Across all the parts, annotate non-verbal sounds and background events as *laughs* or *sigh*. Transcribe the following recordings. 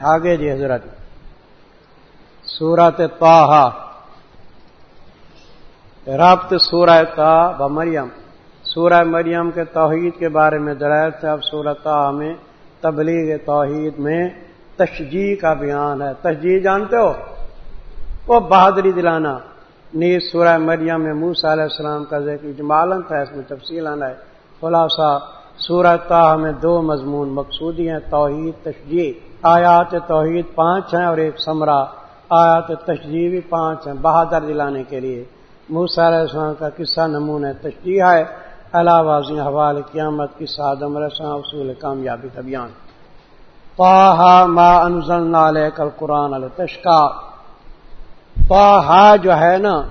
آگے جی حضرت سورت تاہا رابط سورہ تا ب مریم۔ سورہ مریم کے توحید کے بارے میں درائر سے اب سورت میں تبلیغ توحید میں تشجیح کا بیان ہے۔ تشجیح جانتے ہو؟ وہ بہادری دلانا۔ نیز سورہ مریم میں موسا علیہ السلام کا ذکر اجمالن تھا، اس میں تفصیل آنا ہے۔ خلاصہ، سورہ تاہ میں دو مضمون مقصودی ہیں، توحید تشجیح آیات توحید پانچ ہیں اور ایک سمرا۔ آیات تشجیح بھی پانچ ہیں، بہادر دلانے کے لیے۔ موسا علیہ السلام کا قصہ نمون ہے ہے۔ علاوہ حوال قیامت کی سعدم رساں، اصول کامیابی کا بیان۔ پاہا ما انزل علیہ کل قرآن علیہ تشکا پاہا جو ہے نا،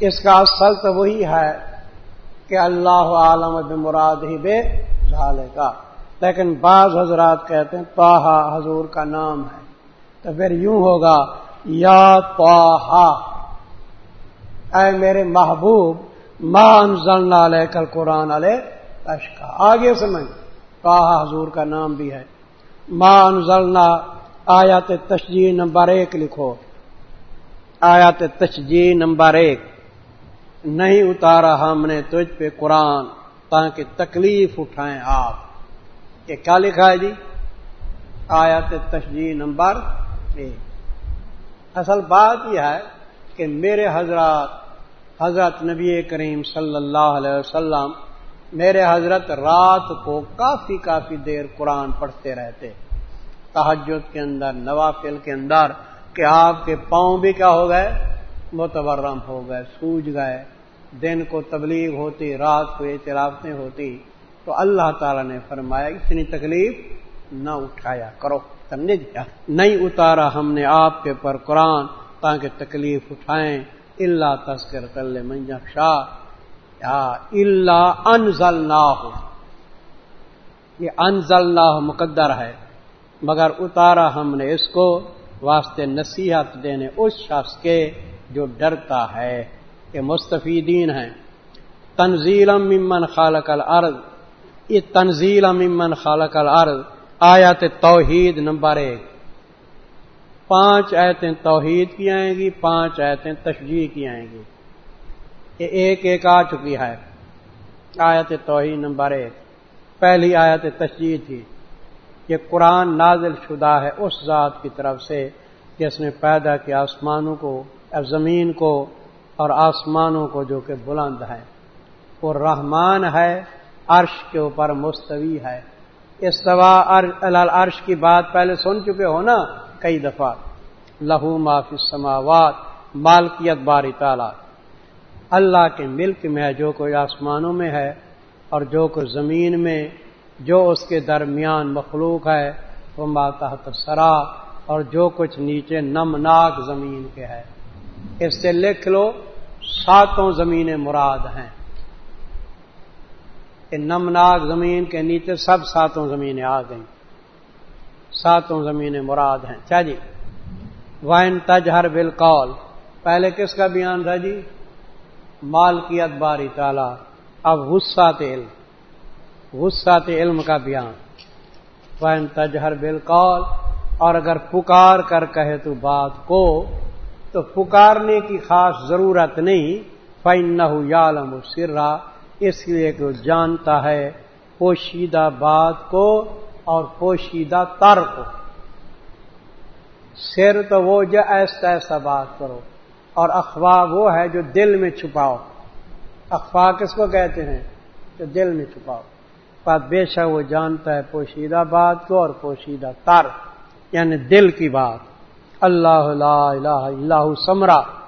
اس کا اصل تو وہی ہے کہ اللہ عالم بمراد ہی بے ظالے کا لیکن بعض حضرات کہتے ہیں پاہا حضور کا نام ہے۔ تو پھر یوں ہوگا، یا پاہا اے میرے محبوب ماں انزلنا لے کل قرآن علیہ اشکا آگے سمجھ پاہا حضور کا نام بھی ہے۔ ماں انزلنا آیات تشجیح نمبر ایک لکھو۔ آیات تشجیح نمبر ایک۔ نہیں اتارا ہم نے تجھ پہ قرآن تاکہ تکلیف اٹھائیں آپ۔ یہ کیا لکھا ہے جی آیات تشجیح نمبر ایک۔ اصل بات یہ ہے کہ میرے حضرات، حضرت نبی کریم صلی اللہ علیہ وسلم میرے حضرت رات کو کافی کافی دیر قرآن پڑھتے رہتے۔ تحجد کے اندر، نوافل کے اندر کہ آپ کے پاؤں بھی کیا ہو گئے؟ متورم ہو گئے، سوج گئے۔ دن کو تبلیغ ہوتی، رات کو اعترافتیں ہوتی۔ تو اللہ تعالی نے فرمایا، اتنی تکلیف نہ اٹھایا کرو، سمجھے جی؟ نہیں اتارا ہم نے آپ کے پر قرآن تاکہ تکلیف اٹھائیں۔ اللہ تذکر کل منجا شاہ اللہ انزل نہ ہو یہ انزل نہ مقدر ہے، مگر اتارا ہم نے اس کو واسطے نصیحت دینے اس شخص کے جو ڈرتا ہے۔ کہ مستفیدین ہیں۔ تنزیل ممن خالق الارض۔ یہ تنزیل ممن خالق الارض، آیات توحید نمبر ایک۔ پانچ ایتیں توحید کی آئیں گی، پانچ ایتیں تشجیح کی آئیں گی۔ یہ ایک ایک آ چکی ہے۔ آیت توحید نمبر ایک۔ پہلی آیت تشجیح تھی۔ یہ قرآن نازل شدہ ہے اس ذات کی طرف سے جس نے پیدا کیا آسمانوں کو زمین کو اور آسمانوں کو جو کہ بلند ہے۔ وہ رحمان ہے عرش کے اوپر مستوی ہے۔ استوا عرش کی بات پہلے سن چکے ہو نا؟ کئی دفعہ۔ لہو معافی سماوات مالکیت باری تعالی۔ اللہ کے ملک میں ہے جو کوئی آسمانوں میں ہے اور جو کوئی زمین میں، جو اس کے درمیان مخلوق ہے، وہ ماتحت سرا اور جو کچھ نیچے نمناک زمین کے ہے۔ اس سے لکھ لو، ساتوں زمینیں مراد ہیں۔ نمناک زمین کے نیچے سب ساتوں زمینیں آ گئیں ساتوں زمینیں مراد ہیں۔ چا جی؟ وائن تجہر بالقول۔ پہلے کس کا بیان تھا جی؟ مال کی ادباری تالا اب غصہ تیل غصہ علم کا بیان۔ وائن تجہر بالقول۔ اور اگر پکار کر کہے تو بات کو، تو پکارنے کی خاص ضرورت نہیں۔ فائن نہ یالم سرا اس لیے کہ وہ جانتا ہے پوشیدہ بات کو اور پوشیدہ تر کو۔ سر تو وہ جو ایسا ایسا بات کرو اور افواہ وہ ہے جو دل میں چھپاؤ۔ افواہ کس کو کہتے ہیں؟ جو دل میں چھپاؤ۔ بات بے شک وہ جانتا ہے پوشیدہ بات کو اور پوشیدہ تر یعنی دل کی بات۔ اللہ لا الہ اللہ سمرا۔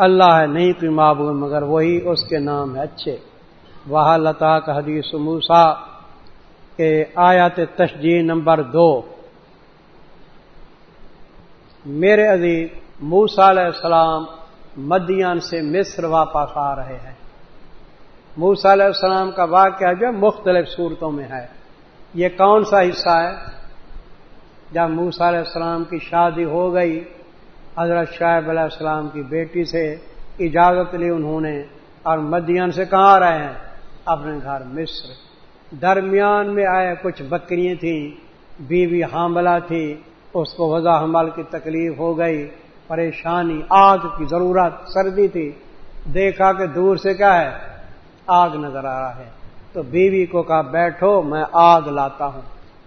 اللہ ہے، نہیں کوئی معبود، مگر وہی اس کے نام ہے اچھے۔ وہ لتا کا حدیث موسا کے آیات تشجیح نمبر دو۔ میرے عزیز موسا علیہ السلام مدین سے مصر واپس آ رہے ہیں۔ موسا علیہ السلام کا واقعہ جو مختلف صورتوں میں ہے۔ یہ کون سا حصہ ہے؟ جب موسا علیہ السلام کی شادی ہو گئی حضرت شاہب علیہ السلام کی بیٹی سے اجازت لی انہوں نے اور مدین سے کہاں رہے ہیں؟ اپنے گھر مصر۔ درمیان میں آئے کچھ بکریاں تھیں، بیوی حاملہ تھی، اس کو وضا حمل کی تکلیف ہو گئی، پریشانی، آگ کی ضرورت، سردی تھی۔ دیکھا کہ دور سے کیا ہے؟ آگ نظر آ رہا ہے۔ تو بیوی کو کہا، بیٹھو، میں آگ لاتا ہوں۔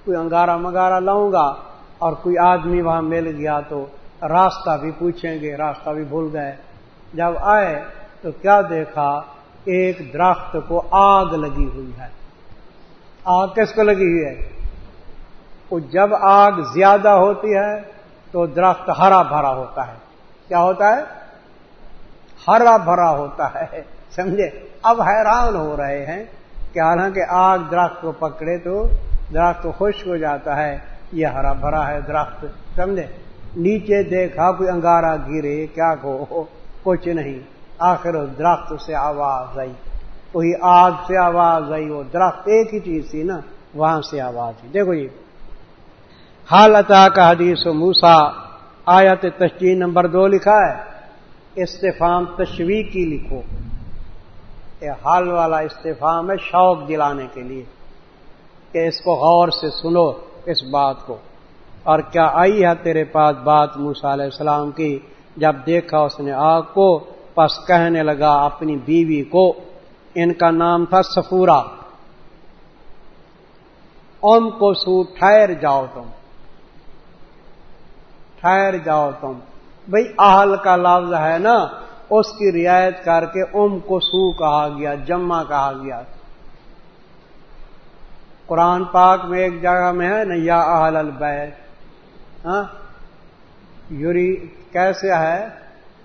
کوئی انگارا منگارا لاؤں گا اور کوئی آدمی وہاں مل گیا تو راستہ بھی پوچھیں گے، راستہ بھی بھول گئے۔ جب آئے تو کیا دیکھا؟ ایک درخت کو آگ لگی ہوئی ہے۔ آگ کس کو لگی ہوئی ہے؟ وہ جب آگ زیادہ ہوتی ہے تو درخت ہرا بھرا ہوتا ہے۔ کیا ہوتا ہے؟ ہرا بھرا ہوتا ہے۔ سمجھے؟ اب حیران ہو رہے ہیں کہ حالانکہ آگ درخت کو پکڑے تو درخت خشک ہو جاتا ہے۔ یہ ہرا بھرا ہے درخت۔ سمجھے؟ نیچے دیکھا کوئی انگارا گرے، کیا کو کچھ نہیں۔ آخر درخت سے آواز آئی۔ وہی آگ سے آواز آئی، وہ درخت ایک ہی چیز تھی نا، وہاں سے آواز آئی۔ دیکھو جی۔ حالت کا حدیث و موسا آیت تشجیح نمبر دو لکھا ہے۔ استفام تشویح کی لکھو۔ یہ حال والا استفام ہے شوق دلانے کے لیے۔ کہ اس کو غور سے سنو، اس بات کو۔ اور کیا آئی ہے تیرے پاس بات موسا علیہ السلام کی؟ جب دیکھا اس نے آگ کو، پس کہنے لگا اپنی بیوی کو، ان کا نام تھا سفورا ام کو سو، ٹھہر جاؤ تم۔ ٹھہر جاؤ تم۔ بھئی اہل کا لفظ ہے نا، اس کی رعایت کر کے ام کو سو کہا گیا، جمع کہا گیا۔ قرآن پاک میں ایک جگہ میں ہے نا، یا اہل البیت۔ ہاں؟ یوری کیسے ہے؟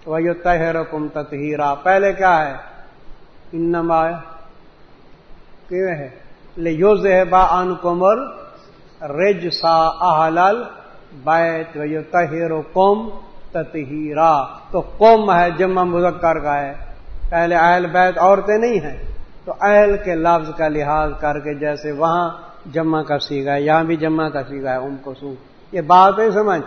وہ یو تہر کم تہیرا پہلے کیا ہے؟ انما کیوں ہے؟ لے یو زہبا ان کمر رج سا اہل بیت و یو تہر کم تو کم ہے، جمع مذکر کا ہے۔ پہلے اہل بیت عورتیں نہیں ہیں۔ تو اہل کے لفظ کا لحاظ کر کے جیسے وہاں جمع کا سیگا ہے، یہاں بھی جمع کا سیگا ہے ام کو سو یہ بات ہے سمجھ۔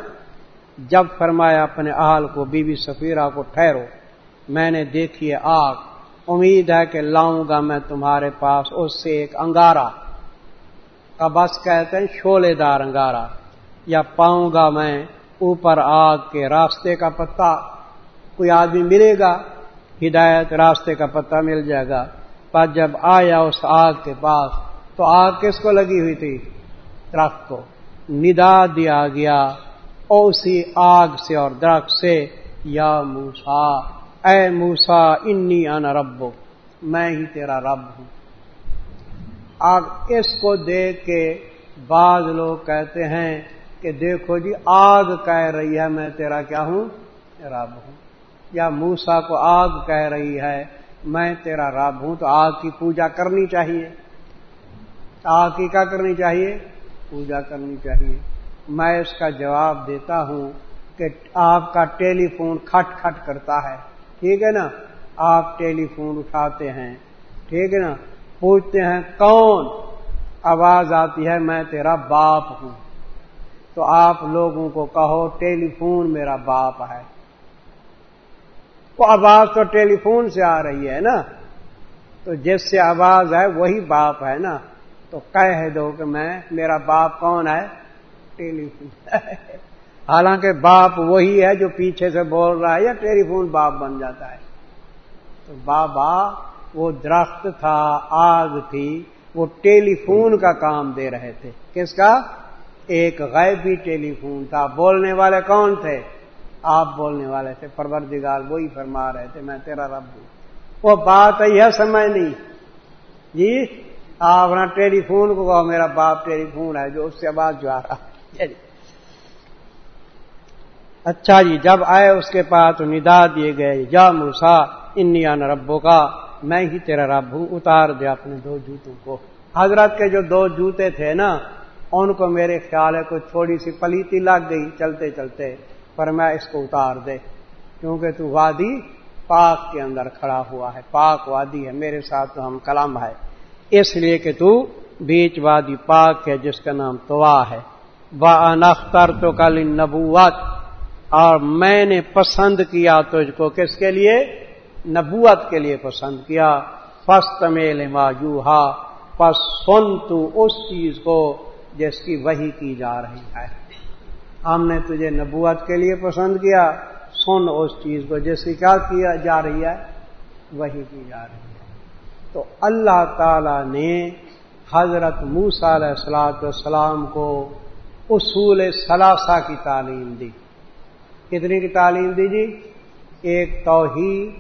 جب فرمایا اپنے آل کو، بی بی سفیرہ کو، ٹھہرو، میں نے دیکھی ہے آگ۔ امید ہے کہ لاؤں گا میں تمہارے پاس۔ اس سے ایک انگارا کا بس کہتے ہیں شولے دار انگارا یا پاؤں گا میں اوپر آگ کے راستے کا پتا کوئی آدمی ملے گا، ہدایت راستے کا پتہ مل جائے گا۔ پر جب آیا اس آگ کے پاس، تو آگ کس کو لگی ہوئی تھی؟ درخت کو۔ ندا دیا گیا اسی آگ سے اور درخت سے، یا موسا اے موسا انی ان رب میں ہی تیرا رب ہوں۔ آگ اس کو دیکھ کے بعض لوگ کہتے ہیں کہ دیکھو جی آگ کہہ رہی ہے، میں تیرا کیا ہوں؟ رب ہوں۔ یا موسا کو آگ کہہ رہی ہے، میں تیرا رب ہوں، تو آگ کی پوجا کرنی چاہیے۔ آگ کی کیا کرنی چاہیے؟ پوجا کرنی چاہیے۔ میں اس کا جواب دیتا ہوں کہ آپ کا ٹیلی فون کھٹ کھٹ کرتا ہے۔ ٹھیک ہے نا؟ آپ ٹیلی فون اٹھاتے ہیں۔ ٹھیک ہے نا؟ پوچھتے ہیں کون؟ آواز آتی ہے، میں تیرا باپ ہوں۔ تو آپ لوگوں کو کہو، ٹیلی فون میرا باپ ہے۔ وہ آواز تو ٹیلی فون سے آ رہی ہے نا؟ تو جس سے آواز ہے، وہی باپ ہے نا؟ تو کہہ دو کہ میں، میرا باپ کون ہے؟ Telephone. حالانکہ باپ وہی ہے جو پیچھے سے بول رہا ہے یا ٹیلی فون باپ بن جاتا ہے۔ تو بابا، وہ درخت تھا، آگ تھی، وہ ٹیلی فون کا کام دے رہے تھے۔ کس کا؟ ایک غیبی ٹیلی فون تھا۔ بولنے والے کون تھے؟ آپ بولنے والے تھے۔ پروردگار وہی فرما رہے تھے، میں تیرا رب ہوں۔ وہ بات ہے، سمجھ نہیں۔ جی؟ آپ اپنا ٹیلی فون کو کہو میرا باپ ٹیلی فون ہے جو اس سے آواز جو آ رہا۔ اچھا جی جب آئے اس کے پاس تو ندا دیے گئے جا موسا انیا ربوں کا میں ہی تیرا رب ہوں اتار دیا اپنے دو جوتوں کو۔ حضرت کے جو دو جوتے تھے نا ان کو میرے خیال ہے کوئی تھوڑی سی پلیتی لگ گئی چلتے چلتے پر میں اس کو اتار دے۔ کیونکہ تو وادی پاک کے اندر کھڑا ہوا ہے پاک وادی ہے میرے ساتھ تو ہم کلام ہے۔ اس لیے کہ تو بیچ وادی پاک ہے جس کا نام توا ہے۔ با انختر تو کل نبوت اور میں نے پسند کیا تجھ کو کس کے لیے؟ نبوت کے لیے پسند کیا۔ فسٹ میل ماجوہا پس سن تو اس چیز کو جس کی وہی کی جا رہی ہے۔ ہم نے تجھے نبوت کے لیے پسند کیا۔ سن اس چیز کو جس کی کیا کیا جا رہی ہے؟ وہی کی جا رہی ہے۔ تو اللہ تعالی نے حضرت موسا علیہ السلاۃ والسلام کو اصول ثلاثہ کی تعلیم دی۔ کتنی کی تعلیم دی جی؟ ایک توحید،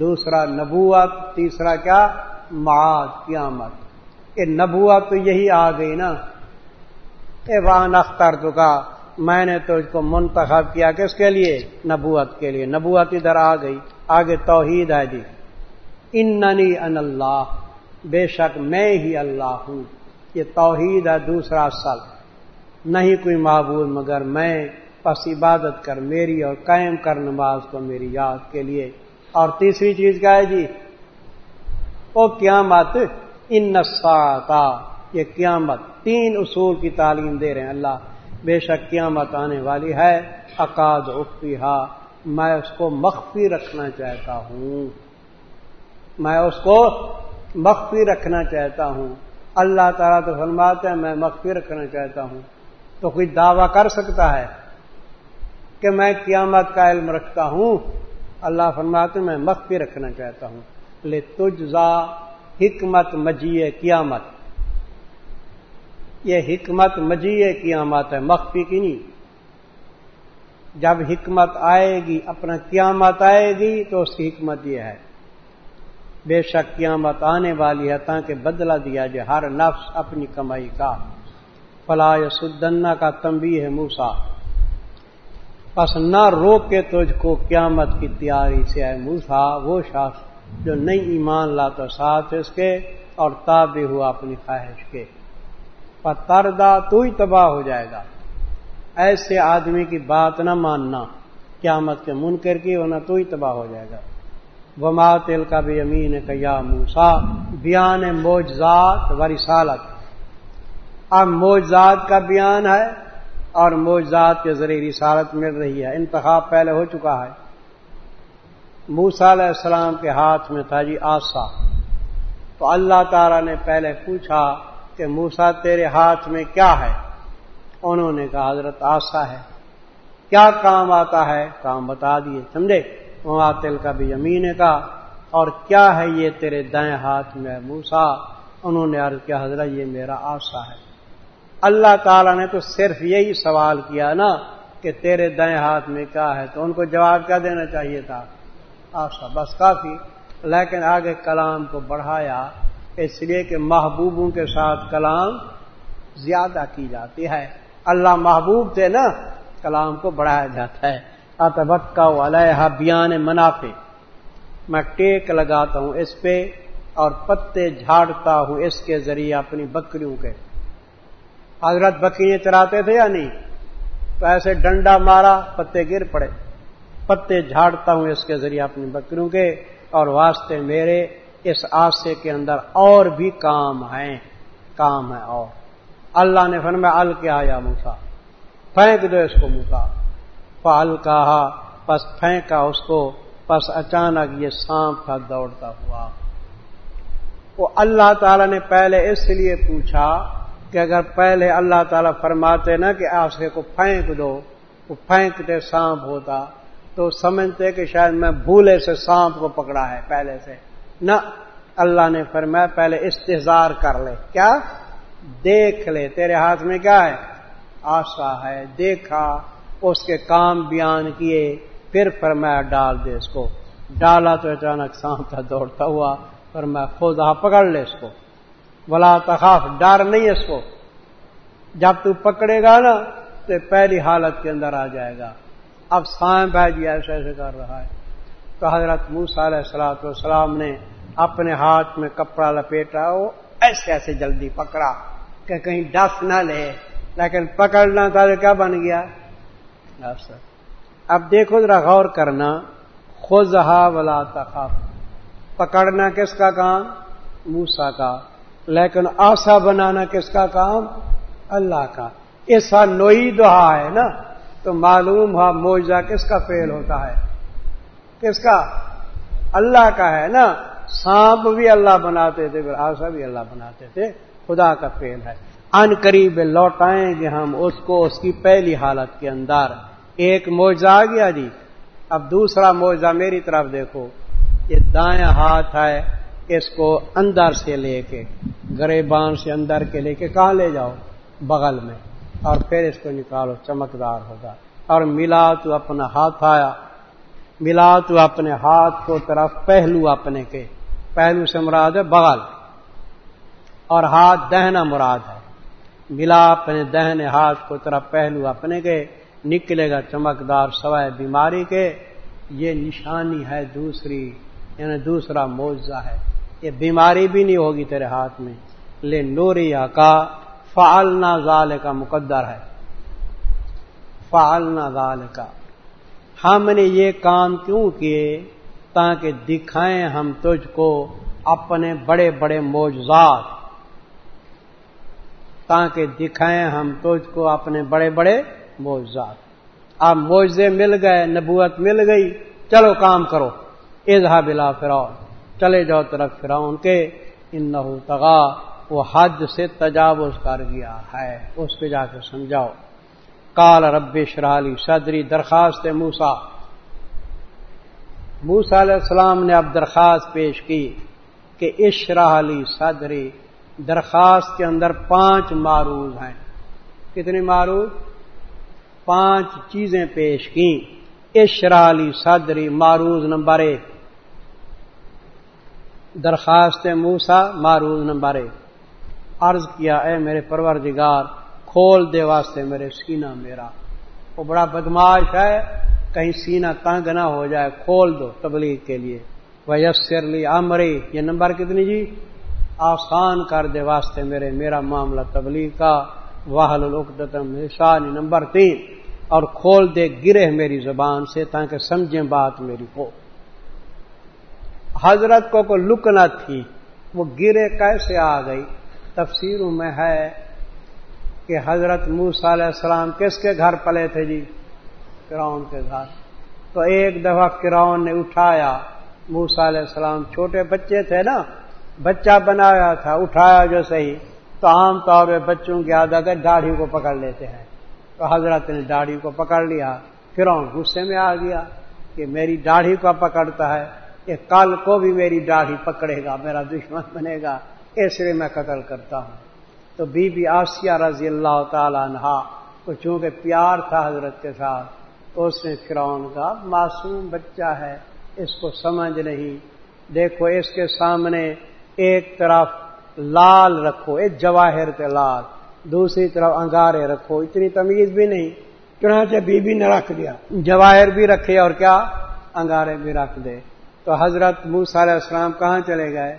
دوسرا نبوت، تیسرا کیا؟ معاد، قیامت۔ یہ نبوت تو یہی آ گئی نا۔ اے وان اختر تو کا میں نے تو اس کو منتخب کیا کس کے لیے؟ نبوت کے لیے۔ نبوت ادھر آ گئی۔ آگے توحید ہے جی۔ اننی ان اللہ، بے شک میں ہی اللہ ہوں۔ یہ توحید ہے دوسرا اصل نہیں کوئی معبود، مگر میں پس عبادت کر میری اور قائم کر نماز کو میری یاد کے لیے۔ اور تیسری چیز کیا ہے جی؟ وہ قیامت، ان نسا یہ قیامت۔ تین اصول کی تعلیم دے رہے ہیں اللہ۔ بے شک قیامت آنے والی ہے۔ اقاد اختیہ میں اس کو مخفی رکھنا چاہتا ہوں۔ میں اس کو مخفی رکھنا چاہتا ہوں۔ اللہ تعالیٰ تو فرماتے ہیں، میں مخفی رکھنا چاہتا ہوں۔ تو کوئی دعویٰ کر سکتا ہے کہ میں قیامت کا علم رکھتا ہوں؟ اللہ فرماتے میں مخفی رکھنا چاہتا ہوں۔ لے تجزا حکمت مجیے قیامت۔ یہ حکمت مجیے قیامت ہے مخفی کی نہیں۔ جب حکمت آئے گی، اپنا قیامت آئے گی، تو اس کی حکمت یہ ہے۔ بے شک قیامت آنے والی ہے تاکہ بدلہ دیا جائے ہر نفس اپنی کمائی کا۔ فلا سدنا کا تمبی ہے موسا بس نہ روک کے تجھ کو قیامت کی تیاری سے آئے موسا وہ شخص جو نئی ایمان لاتا ساتھ اس کے اور تابع ہوا اپنی خواہش کے۔ تردا تو ہی تباہ ہو جائے گا۔ ایسے آدمی کی بات نہ ماننا، قیامت کے منکر کی ورنہ تو ہی تباہ ہو جائے گا۔ وما تل کا بھی امین کیا موسا بیان موجزات و رسالت۔ اب موجزات کا بیان ہے اور موجزات کے ذریعے رسالت مل رہی ہے، انتخاب پہلے ہو چکا ہے۔ موسا علیہ السلام کے ہاتھ میں تھا جی آسا۔ تو اللہ تعالی نے پہلے پوچھا کہ موسا تیرے ہاتھ میں کیا ہے؟ انہوں نے کہا حضرت آسا ہے۔ کیا کام آتا ہے؟ کام بتا دیے۔ سمجھے؟ معاتل کا بھی امین کا اور کیا ہے یہ تیرے دائیں ہاتھ میں موسا انہوں نے عرض کیا، حضرت، یہ میرا آسا ہے۔ اللہ تعالیٰ نے تو صرف یہی سوال کیا نا کہ تیرے دائیں ہاتھ میں کیا ہے؟ تو ان کو جواب کیا دینا چاہیے تھا؟ آسا، بس کافی۔ لیکن آگے کلام کو بڑھایا، اس لیے کہ محبوبوں کے ساتھ کلام زیادہ کی جاتی ہے۔ اللہ محبوب تھے نا، کلام کو بڑھایا جاتا ہے۔ اتبکا علیہ بیان منافع۔ میں ٹیک لگاتا ہوں اس پہ اور پتے جھاڑتا ہوں اس کے ذریعے اپنی بکریوں کے۔ حضرت بکریاں چراتے تھے یا نہیں؟ تو ایسے ڈنڈا مارا، پتے گر پڑے۔ پتے جھاڑتا ہوں اس کے ذریعے اپنی بکریوں کے۔ اور واسطے میرے اس آسے کے اندر اور بھی کام ہیں۔ کام ہے اور۔ اللہ نے فرمایا ال کے آیا موسا پھینک دو اس کو موسا پال کہا، پس پھینکا اس کو، پس اچانک یہ سانپ تھا دوڑتا ہوا۔ وہ اللہ تعالی نے پہلے اس لیے پوچھا کہ اگر پہلے اللہ تعالیٰ فرماتے نا کہ آسے کو پھینک دو، وہ پھینکتے سانپ ہوتا، تو سمجھتے کہ شاید میں بھولے سے سانپ کو پکڑا ہے پہلے سے۔ نہ، اللہ نے فرمایا پہلے استحزار کر لے۔ کیا؟ دیکھ لے، تیرے ہاتھ میں کیا ہے؟ آسا ہے، دیکھا۔ اس کے کام بیان کیے، پھر فرمایا ڈال دے اس کو۔ ڈالا تو اچانک سانپ تھا دوڑتا ہوا، فرمایا خود ہاں پکڑ لے اس کو۔ بلا تخاف، ڈر نہیں اس کو۔ جب تو پکڑے گا نا، تو پہلی حالت کے اندر آ جائے گا۔ اب سائیں بھائی جی ایسے ایسے کر رہا ہے۔ تو حضرت موسا علیہ السلاۃ والسلام نے اپنے ہاتھ میں کپڑا لپیٹا، وہ ایسے ایسے جلدی پکڑا کہ کہیں ڈس نہ لے۔ لیکن پکڑنا تھا تو کیا بن گیا؟ اب دیکھو ذرا غور کرنا۔ خوزہ ولا تخاف۔ پکڑنا کس کا کام؟ موسا کا۔ لیکن آسا بنانا کس کا کام؟ اللہ کا۔ ایسا نوئی دہا ہے نا۔ تو معلوم ہوا موجہ کس کا فیل ہوتا ہے؟ کس کا؟ اللہ کا ہے نا۔ سانپ بھی اللہ بناتے تھے، پھر آسا بھی اللہ بناتے تھے۔ خدا کا فیل ہے۔ ان قریب لوٹائیں گے ہم، اس کو، اس کی پہلی حالت کے اندر۔ ایک موجہ آ گیا جی۔ اب دوسرا موجہ میری طرف دیکھو۔ یہ دائیں ہاتھ ہے، اس کو اندر سے لے کے گرے بان سے اندر کے لے کے کہاں لے جاؤ؟ بغل میں۔ اور پھر اس کو نکالو، چمکدار ہوگا۔ اور ملا تو اپنا ہاتھ آیا۔ ملا تو اپنے ہاتھ کو طرف پہلو اپنے کے۔ پہلو سے مراد ہے بغل۔ اور ہاتھ دہنا مراد ہے۔ ملا اپنے دہنے ہاتھ کو طرف پہلو اپنے کے، نکلے گا چمکدار سوائے بیماری کے۔ یہ نشانی ہے دوسری یعنی دوسرا معاوضہ ہے۔ یہ بیماری بھی نہیں ہوگی تیرے ہاتھ میں۔ لے نوریا کا فعلنا ظال کا مقدر ہے۔ فعلنا ظال کا ہم نے یہ کام کیوں کیے؟ تاکہ دکھائیں ہم تجھ کو اپنے بڑے بڑے موجزات تاکہ دکھائیں ہم تجھ کو اپنے بڑے بڑے موجزات اب موجے مل گئے، نبوت مل گئی۔ چلو کام کرو۔ اظہا بلا فراؤ چلے جاؤ طرف فراؤن کے۔ ان تغا وہ حد سے تجاوز کر گیا ہے۔ اس پہ جا کے سمجھاؤ۔ کال رب شرالی صدری، درخواست موسا موسا علیہ السلام نے اب درخواست پیش کی کہ اشراحلی صدری۔ درخواست کے اندر پانچ معروض ہیں۔ کتنی معروض؟ پانچ چیزیں پیش کی اشرالی صدری، معروض نمبر ایک۔ درخواست موسا معروض نمبر ایک۔ عرض کیا، اے میرے پروردگار، کھول دے واسطے میرے سینہ میرا۔ وہ بڑا بدماش ہے، کہیں سینہ تنگ نہ ہو جائے، کھول دو تبلیغ کے لیے۔ ویسر لی عمری یہ نمبر کتنی جی؟ آسان کر دے واسطے میرے، میرا معاملہ تبلیغ کا۔ واہل العقدم نشانی نمبر تین۔ اور کھول دے گرے میری زبان سے تاکہ سمجھیں بات میری کو حضرت کو کو لکنا تھی، وہ گرے کیسے آ گئی؟ تفسیروں میں ہے کہ حضرت موسا علیہ السلام کس کے گھر پلے تھے جی؟ کراؤن کے گھر۔ تو ایک دفعہ کراؤن نے اٹھایا۔ موسا علیہ السلام چھوٹے بچے تھے نا بچہ بنایا تھا، اٹھایا جو صحیح، تو عام طور پہ بچوں کی عادت ہے، داڑھی کو پکڑ لیتے ہیں۔ تو حضرت نے داڑھی کو پکڑ لیا پھر غصے میں آ گیا کہ میری داڑھی کو پکڑتا ہے، کہ کل کو بھی میری داڑھی پکڑے گا، میرا دشمن بنے گا، اس لیے میں قتل کرتا ہوں۔ تو بی بی آسیہ رضی اللہ تعالی عنہا کو چونکہ پیار تھا حضرت کے ساتھ تو اس نے فرعون کا معصوم بچہ ہے، اس کو سمجھ نہیں۔ دیکھو اس کے سامنے ایک طرف لال رکھو، ایک جواہر کے لال، دوسری طرف انگارے رکھو، اتنی تمیز بھی نہیں، چنانچہ بی بی نے رکھ دیا، جواہر بھی رکھے اور کیا؟ انگارے بھی رکھ دے۔ تو حضرت موس علیہ السلام کہاں چلے گئے؟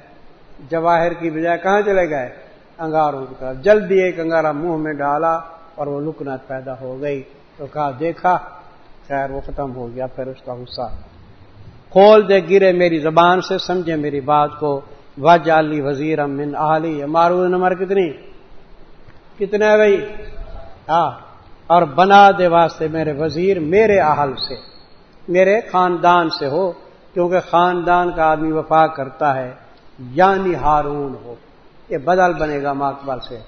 جواہر کی بجائے کہاں چلے گئے؟ انگاروں کی طرف۔ جلدی ایک انگارا منہ میں ڈالا اور وہ لکنت پیدا ہو گئی۔ تو کہا، دیکھا، خیر، وہ ختم ہو گیا، پھر اس کا غصہ۔ کھول دے، گرے میری زبان سے، سمجھے میری بات کو۔ وج علی وزیر امن علی مارو نمبر کتنی؟ کتنے بھائی؟ ہاں اور بنا دے واسطے میرے وزیر میرے اہل سے، میرے خاندان سے ہو، کیونکہ خاندان کا آدمی وفا کرتا ہے یعنی ہارون ہو۔ یہ بدل بنے گا ماکبل سے۔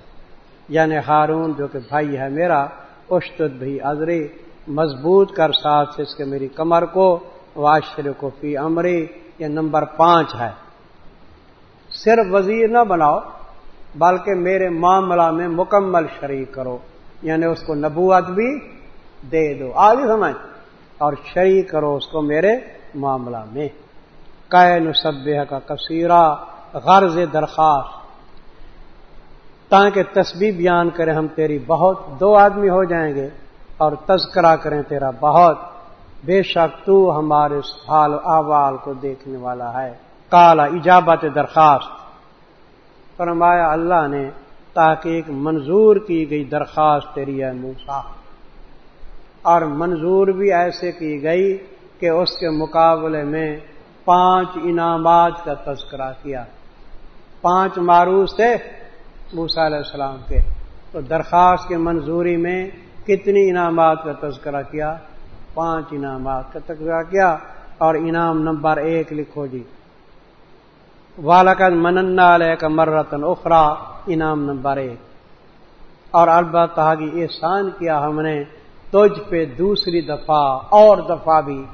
یعنی ہارون جو کہ بھائی ہے میرا، اشتد بھی ازری مضبوط کر ساتھ اس کے میری کمر کو واشر کو فی امری، یہ نمبر پانچ ہے۔ صرف وزیر نہ بناؤ، بلکہ میرے معاملہ میں مکمل شریک کرو۔ یعنی اس کو نبوت بھی دے دو۔ آگے سمجھ۔ اور شریک کرو اس کو میرے معاملہ میں۔ نصبح کا کثیرہ غرض درخواست۔ تاکہ تسبیح بیان کریں ہم تیری بہت، دو آدمی ہو جائیں گے اور تذکرہ کریں تیرا بہت۔ بے شک تو ہمارے حال احوال کو دیکھنے والا ہے۔ کالا ایجابت درخواست۔ فرمایا، اللہ نے تاکہ ایک منظور کی گئی درخواست تیری ہے موسا اور منظور بھی ایسے کی گئی کہ اس کے مقابلے میں پانچ انعامات کا تذکرہ کیا۔ پانچ معروف تھے موسا علیہ السلام کے۔ تو درخواست کے منظوری میں کتنی انعامات کا تذکرہ کیا؟ پانچ انعامات کا تذکرہ کیا۔ اور انعام نمبر ایک لکھو جی۔ والد مننا علیہ کا مرتن اخرا، انعام نمبر ایک اور البتہ احسان کیا ہم نے تجھ پہ دوسری دفعہ، اور دفعہ بھی۔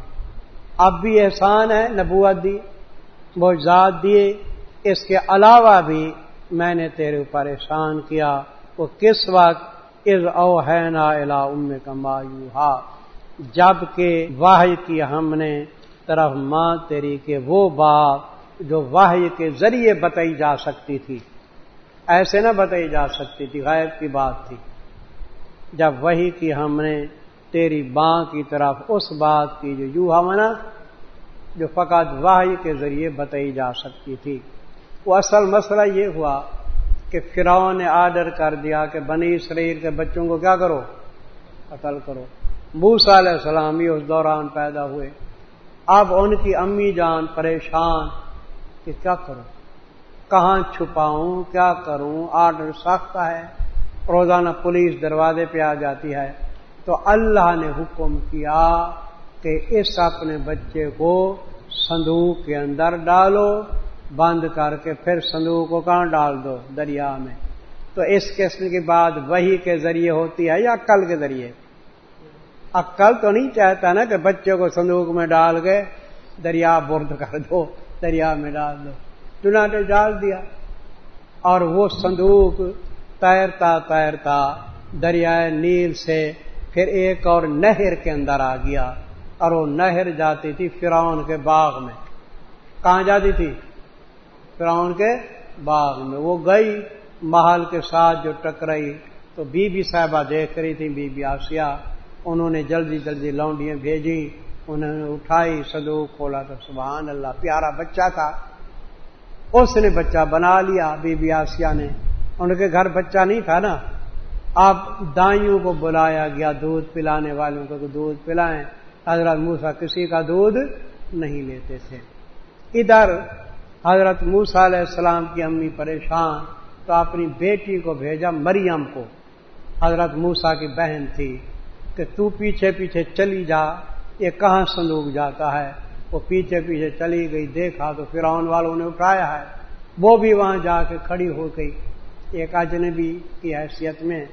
اب بھی احسان ہے، نبوت دی وہ دیے۔ اس کے علاوہ بھی میں نے تیرے اوپر احسان کیا۔ وہ کس وقت؟ از او ہے نا الا ام کا مایو جبکہ واہ کی ہم نے طرف ماں تیری کے وہ بات جو واہ کے ذریعے بتائی جا سکتی تھی۔ ایسے نہ بتائی جا سکتی تھی، غائب کی بات تھی۔ جب وہی کی ہم نے تیری باں کی طرف اس بات کی جو یو ہمنا جو فقط واہ کے ذریعے بتائی جا سکتی تھی۔ وہ اصل مسئلہ یہ ہوا کہ فراؤن نے آرڈر کر دیا کہ بنی شریر کے بچوں کو کیا کرو؟ قتل کرو۔ موسا علیہ السلام بھی اس دوران پیدا ہوئے۔ اب ان کی امی جان پریشان کہ کیا کرو کہاں چھپاؤں؟ کیا کروں؟ آرڈر سخت ہے، روزانہ پولیس دروازے پہ آ جاتی ہے۔ تو اللہ نے حکم کیا کہ اس اپنے بچے کو صندوق کے اندر ڈالو، بند کر کے پھر صندوق کو کہاں ڈال دو؟ دریا میں۔ تو اس قسم کی بات وہی کے ذریعے ہوتی ہے یا عقل کے ذریعے؟ عقل تو نہیں چاہتا نا کہ بچے کو صندوق میں ڈال کے دریا برد کر دو۔ دریا میں ڈال دو۔ چنانچہ ڈال دیا۔ اور وہ صندوق تیرتا تیرتا دریائے نیل سے پھر ایک اور نہر کے اندر آ گیا۔ اور وہ نہر جاتی تھی فرعون کے باغ میں۔ کہاں جاتی تھی؟ فرعون کے باغ میں۔ وہ گئی محل کے ساتھ جو ٹکرائی۔ تو بی بی صاحبہ دیکھ رہی تھی، بی بی آسیہ۔ انہوں نے جلدی جلدی لونڈیاں بھیجی انہوں نے اٹھائی سدوک کھولا تو سبحان اللہ، پیارا بچہ تھا۔ اس نے بچہ بنا لیا، بی بی آسیہ نے۔ ان کے گھر بچہ نہیں تھا نا۔ اب دائیوں کو بلایا گیا، دودھ پلانے والوں کو دودھ پلائیں۔ حضرت موسا کسی کا دودھ نہیں لیتے تھے۔ ادھر حضرت موسا علیہ السلام کی امی پریشان، تو اپنی بیٹی کو بھیجا مریم کو۔ حضرت موسا کی بہن تھی کہ تو پیچھے پیچھے چلی جا۔ یہ کہاں صندوق جاتا ہے؟ وہ پیچھے پیچھے چلی گئی، دیکھا تو فرعون والوں نے اٹھایا ہے۔ وہ بھی وہاں جا کے کھڑی ہو گئی۔ ایک اجنبی کی حیثیت میں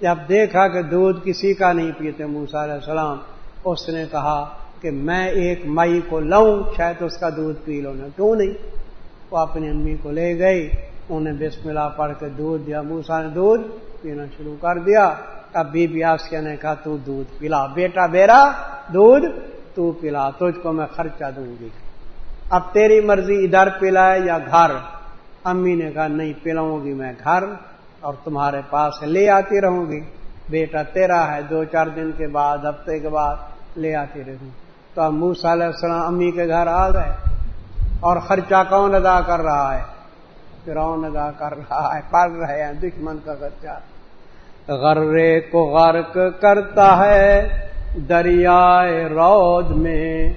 جب دیکھا کہ دودھ کسی کا نہیں پیتے موسا علیہ السلام، اس نے کہا کہ میں ایک مئی کو لاؤں شاید اس کا دودھ پی لو نا کیوں نہیں؟ وہ اپنی امی کو لے گئی۔ انہیں بسم اللہ پڑھ کے دودھ دیا۔ موسا نے دودھ پینا شروع کر دیا۔ اب بی بی آسیا نے کہا تو دودھ پلا۔ بیٹا بیرا، دودھ تو پلا۔ تجھ کو میں خرچہ دوں گی۔ اب تیری مرضی ادھر پلائے یا گھر؟ امی نے کہا، نہیں، پلاؤں گی میں گھر اور تمہارے پاس لے آتی رہوں گی۔ بیٹا، تیرا ہے۔ دو چار دن کے بعد، ہفتے کے بعد لے آتی رہوں۔ تو اب موسا علیہ السلام امی کے گھر آ گئے اور خرچہ کون ادا کر رہا ہے؟ فرون ادا کر رہا ہے پڑ رہے ہیں، دشمن کا خرچہ۔ غرے کو غرق کرتا ہے دریائے رود میں،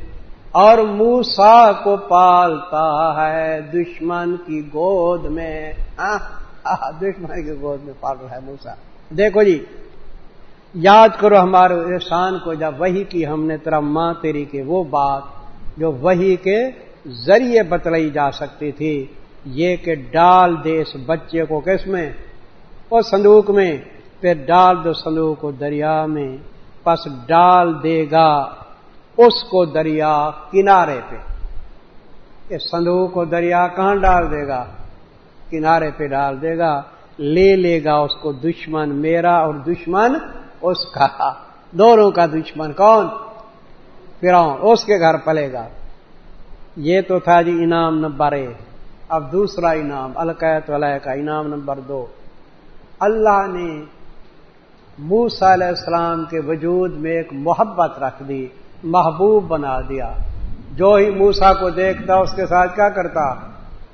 اور موسا کو پالتا ہے دشمن کی گود میں۔ دشمن کی گود میں پال رہا ہے موسا دیکھو جی یاد کرو ہمارے احسان کو، جب وہی کی ہم نے تیرا ماں تیری کے وہ بات جو وہی کے ذریعے بتلائی جا سکتی تھی، یہ کہ ڈال دے اس بچے کو کس میں؟ اس صندوق میں۔ پھر ڈال دو صندوق کو دریا میں، پس ڈال دے گا اس کو دریا کنارے پہ۔ اس صندوق کو دریا کہاں ڈال دے گا؟ کنارے پہ ڈال دے گا۔ لے لے گا اس کو دشمن میرا اور دشمن اس کا۔ دونوں کا دشمن کون؟ پھر اس کے گھر پلے گا۔ یہ تو تھا جی انعام نمبر ایک۔ اب دوسرا انعام، القیت علیہ کا انعام نمبر دو۔ اللہ نے موسا علیہ السلام کے وجود میں ایک محبت رکھ دی، محبوب بنا دیا۔ جو ہی موسا کو دیکھتا، اس کے ساتھ کیا کرتا؟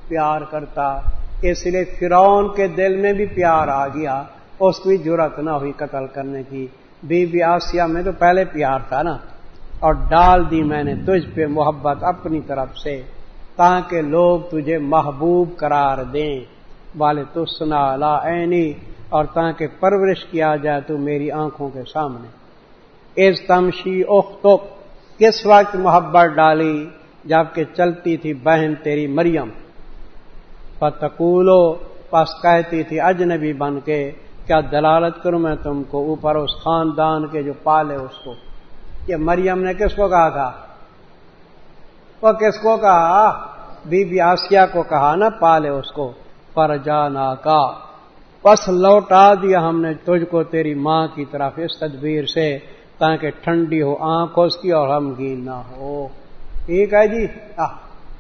پیار کرتا۔ اس لیے فرعون کے دل میں بھی پیار آ گیا۔ اس کی ضرورت نہ ہوئی قتل کرنے کی۔ بی بی آسیہ میں تو پہلے پیار تھا نا۔ اور ڈال دی میں نے تجھ پہ محبت اپنی طرف سے، تاکہ لوگ تجھے محبوب قرار دیں۔ والے تو سنا، لا عینی اور تاکہ پرورش کیا جائے تو میری آنکھوں کے سامنے۔ اس تمشی اختو کس وقت محبت ڈالی جبکہ چلتی تھی بہن تیری مریم۔ پتکولو پس کہتی تھی اجنبی بن کے، کیا دلالت کروں میں تم کو اوپر اس خاندان کے جو پالے اس کو؟ یہ مریم نے کس کو کہا تھا؟ وہ کس کو کہا؟ بی بی آسیہ کو کہا نا، پالے اس کو۔ پر جانا کا پس لوٹا دیا ہم نے تجھ کو تیری ماں کی طرف اس تدبیر سے، تاکہ ٹھنڈی ہو آنکھ اس کی اور ہم گین نہ ہو۔ ٹھیک ہے جی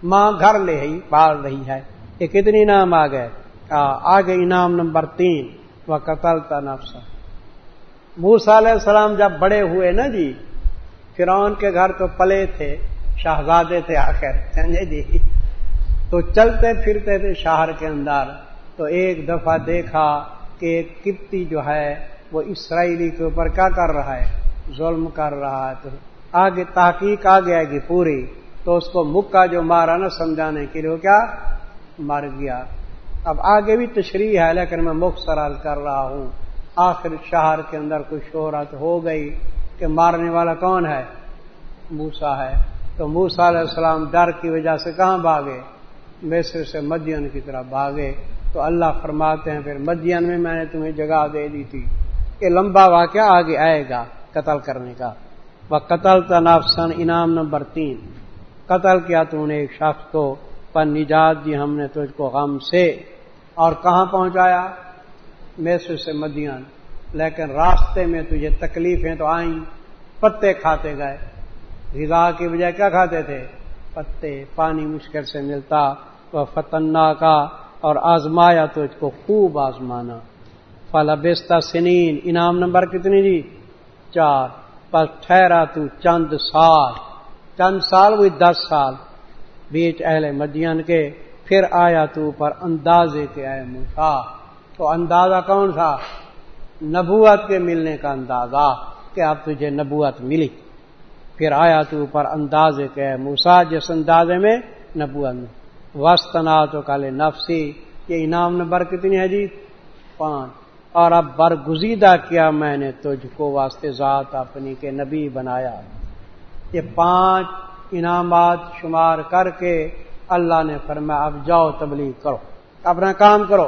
ماں گھر لے ہی، پال رہی ہے۔ یہ کتنی نام آ گئے؟ آگے انعام نمبر تین۔ وہ قتل تنفس موسا علیہ السلام جب بڑے ہوئے نا جی فرعون کے گھر تو پلے تھے، شہزادے تھے آخر۔ سمجھے *laughs* جی تو چلتے پھرتے تھے شہر کے اندر۔ تو ایک دفعہ دیکھا کہ ایک کپتی جو ہے وہ اسرائیلی کے اوپر کیا کر رہا ہے؟ ظلم کر رہا ہے۔ تو آگے تحقیق آ گیا گی پوری۔ تو اس کو مکہ جو مارا نا سمجھانے کے لیے وہ کیا؟ مر گیا۔ اب آگے بھی تشریح ہے، لیکن میں مختصر کر رہا ہوں۔ آخر شہر کے اندر کوئی شہرت ہو گئی کہ مارنے والا کون ہے؟ موسا ہے۔ تو موسا علیہ السلام ڈر کی وجہ سے کہاں بھاگے؟ مصر سے مدین کی طرف بھاگے۔ تو اللہ فرماتے ہیں، پھر مدین میں میں نے تمہیں جگہ دے دی تھی۔ کہ لمبا واقعہ آگے آئے گا قتل کرنے کا۔ وہ قتل تنافسن انعام نمبر تین۔ قتل کیا تو نے ایک شخص کو؟ پر نجات دی جی ہم نے تجھ کو غم سے۔ اور کہاں پہنچایا؟ میسر سے مدین۔ لیکن راستے میں تجھے تکلیفیں تو آئیں۔ پتے کھاتے گئے۔ غذا کی بجائے کیا کھاتے تھے؟ پتے، پانی مشکل سے ملتا۔ وہ فتنا کا اور آزمایا تو اس کو خوب آزمانا۔ فلبستہ سنین انعام نمبر کتنی جی؟ چار۔ پر ٹھہرا تو چند سال۔ چند سال وہی دس سال۔ بیچ اہل مدین کے۔ پھر آیا تو پر اندازے کے آئے موسا تو اندازہ کون تھا نبوت کے ملنے کا اندازہ کہ اب تجھے نبوت ملی۔ پھر آیا تو پر اندازے کے موسا جس اندازے میں نبوت میں وسطنا تو کالے نفسی، یہ انعام نمبر کتنی ہے جی؟ پانچ اور اب برگزیدہ کیا میں نے تجھ کو واسطے ذات اپنی کے نبی بنایا۔ یہ پانچ انعامات شمار کر کے اللہ نے فرمایا، اب جاؤ تبلیغ کرو، اپنا کام کرو۔